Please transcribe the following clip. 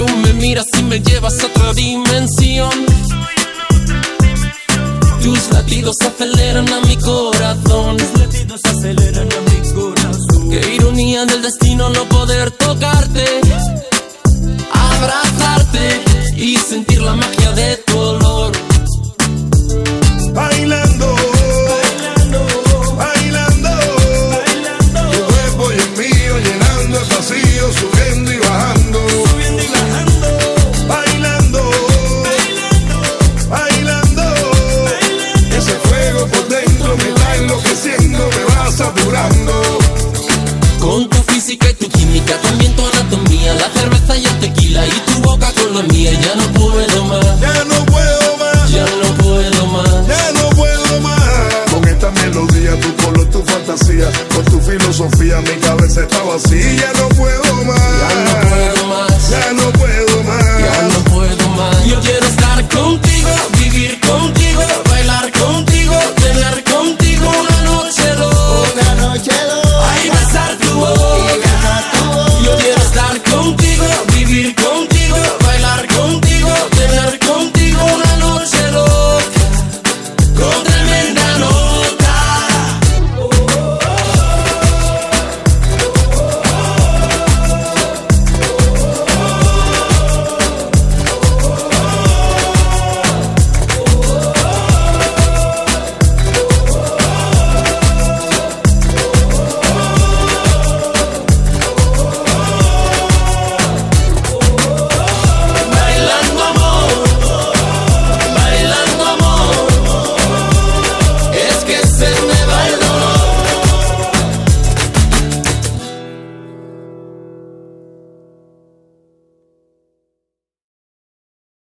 Tú me miras y me llevas a otra dimensión. Tus latidos aceleran a mi corazón. Los latidos aceleran por tu filosofía mi cabeza está vacía. Ya no puedo más, ya no puedo más, ya no puedo